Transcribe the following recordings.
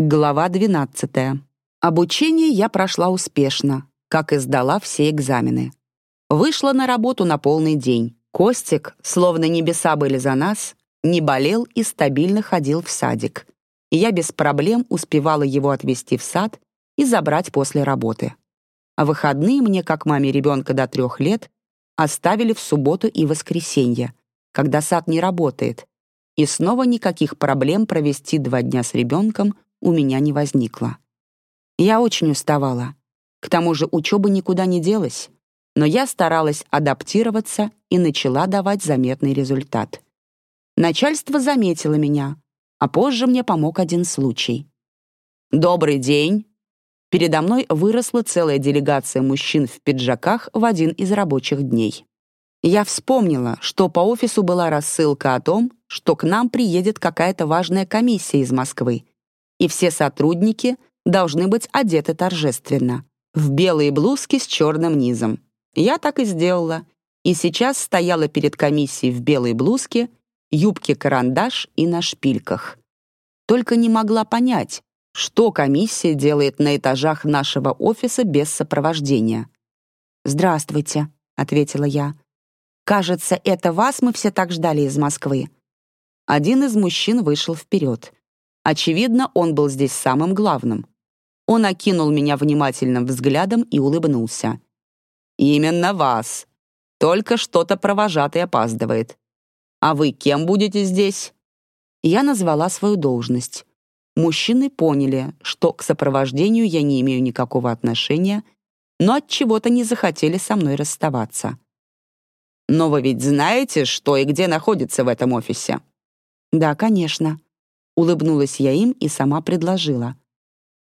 Глава 12. Обучение я прошла успешно, как и сдала все экзамены. Вышла на работу на полный день. Костик, словно небеса были за нас, не болел и стабильно ходил в садик. И я без проблем успевала его отвезти в сад и забрать после работы. А выходные мне, как маме ребенка до трех лет, оставили в субботу и воскресенье, когда сад не работает, и снова никаких проблем провести два дня с ребенком у меня не возникло. Я очень уставала. К тому же учеба никуда не делась, но я старалась адаптироваться и начала давать заметный результат. Начальство заметило меня, а позже мне помог один случай. «Добрый день!» Передо мной выросла целая делегация мужчин в пиджаках в один из рабочих дней. Я вспомнила, что по офису была рассылка о том, что к нам приедет какая-то важная комиссия из Москвы, и все сотрудники должны быть одеты торжественно, в белые блузки с черным низом. Я так и сделала, и сейчас стояла перед комиссией в белой блузке, юбке-карандаш и на шпильках. Только не могла понять, что комиссия делает на этажах нашего офиса без сопровождения. «Здравствуйте», — ответила я. «Кажется, это вас мы все так ждали из Москвы». Один из мужчин вышел вперед. Очевидно, он был здесь самым главным. Он окинул меня внимательным взглядом и улыбнулся. «Именно вас. Только что-то провожатый опаздывает. А вы кем будете здесь?» Я назвала свою должность. Мужчины поняли, что к сопровождению я не имею никакого отношения, но от чего-то не захотели со мной расставаться. «Но вы ведь знаете, что и где находится в этом офисе?» «Да, конечно», Улыбнулась я им и сама предложила.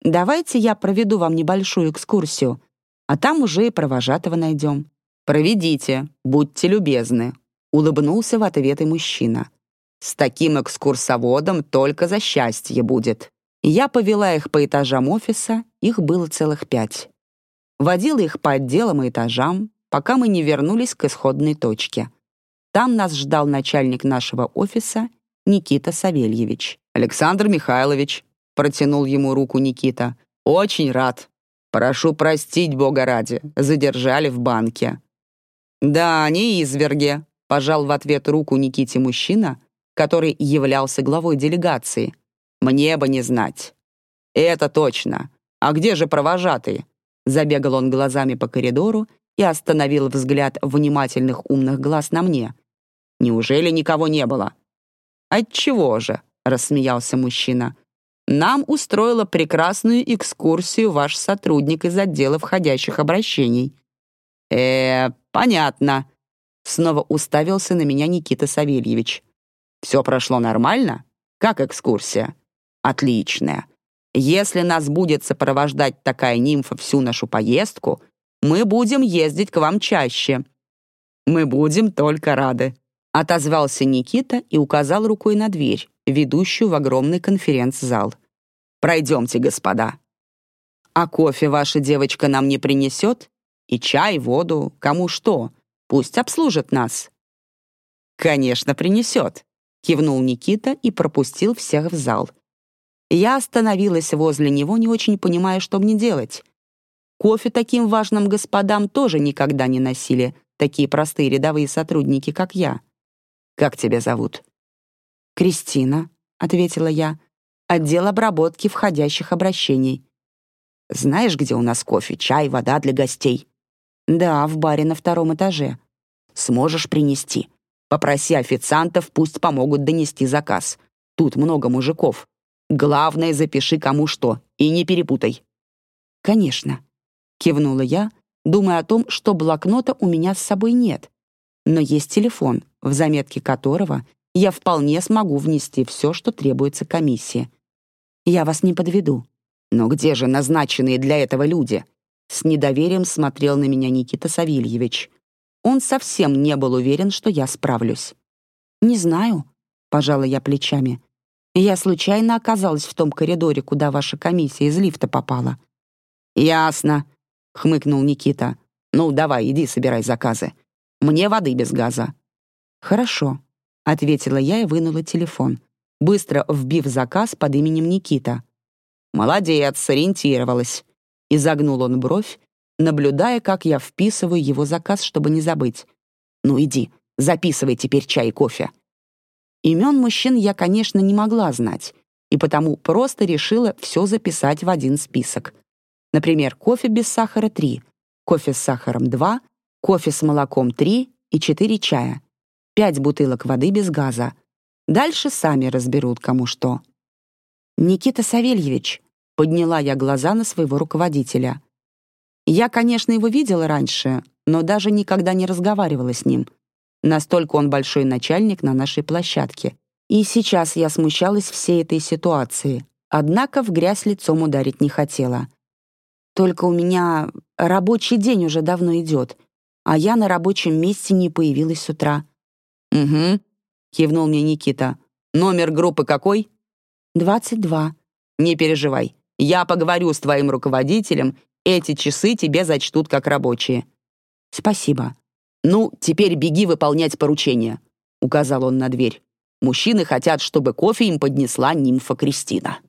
«Давайте я проведу вам небольшую экскурсию, а там уже и провожатого найдем». «Проведите, будьте любезны», — улыбнулся в ответ и мужчина. «С таким экскурсоводом только за счастье будет». Я повела их по этажам офиса, их было целых пять. Водила их по отделам и этажам, пока мы не вернулись к исходной точке. Там нас ждал начальник нашего офиса Никита Савельевич. «Александр Михайлович», — протянул ему руку Никита, — «очень рад. Прошу простить, Бога ради, задержали в банке». «Да, не изверги», — пожал в ответ руку Никите мужчина, который являлся главой делегации. «Мне бы не знать». «Это точно. А где же провожатые?» Забегал он глазами по коридору и остановил взгляд внимательных умных глаз на мне. «Неужели никого не было?» «Отчего же?» — рассмеялся мужчина. «Нам устроила прекрасную экскурсию ваш сотрудник из отдела входящих обращений». «Э, понятно», — снова уставился на меня Никита Савельевич. «Все прошло нормально? Как экскурсия?» «Отличная. Если нас будет сопровождать такая нимфа всю нашу поездку, мы будем ездить к вам чаще». «Мы будем только рады», — отозвался Никита и указал рукой на дверь ведущую в огромный конференц-зал. «Пройдемте, господа». «А кофе ваша девочка нам не принесет? И чай, воду, кому что? Пусть обслужит нас». «Конечно, принесет», — кивнул Никита и пропустил всех в зал. Я остановилась возле него, не очень понимая, что мне делать. Кофе таким важным господам тоже никогда не носили, такие простые рядовые сотрудники, как я. «Как тебя зовут?» «Кристина», — ответила я, — «отдел обработки входящих обращений». «Знаешь, где у нас кофе, чай, вода для гостей?» «Да, в баре на втором этаже». «Сможешь принести. Попроси официантов, пусть помогут донести заказ. Тут много мужиков. Главное, запиши кому что и не перепутай». «Конечно», — кивнула я, думая о том, что блокнота у меня с собой нет. Но есть телефон, в заметке которого я вполне смогу внести все, что требуется комиссии. Я вас не подведу. Но где же назначенные для этого люди? С недоверием смотрел на меня Никита Савельевич. Он совсем не был уверен, что я справлюсь. «Не знаю», — пожала я плечами. «Я случайно оказалась в том коридоре, куда ваша комиссия из лифта попала». «Ясно», — хмыкнул Никита. «Ну, давай, иди собирай заказы. Мне воды без газа». «Хорошо», — ответила я и вынула телефон, быстро вбив заказ под именем Никита. Молодец, сориентировалась. Изогнул он бровь, наблюдая, как я вписываю его заказ, чтобы не забыть. Ну иди, записывай теперь чай и кофе. Имен мужчин я, конечно, не могла знать, и потому просто решила все записать в один список. Например, кофе без сахара — 3, кофе с сахаром — 2, кофе с молоком — 3 и 4 чая, 5 бутылок воды без газа. Дальше сами разберут, кому что. «Никита Савельевич», — подняла я глаза на своего руководителя. Я, конечно, его видела раньше, но даже никогда не разговаривала с ним. Настолько он большой начальник на нашей площадке. И сейчас я смущалась всей этой ситуации, однако в грязь лицом ударить не хотела. Только у меня рабочий день уже давно идет, а я на рабочем месте не появилась с утра. «Угу», — кивнул мне Никита. «Номер группы какой?» «Двадцать два». «Не переживай. Я поговорю с твоим руководителем, эти часы тебе зачтут как рабочие». «Спасибо». «Ну, теперь беги выполнять поручение», — указал он на дверь. «Мужчины хотят, чтобы кофе им поднесла нимфа Кристина».